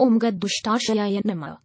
ओमगद गद्दुष्टाशयाय नमः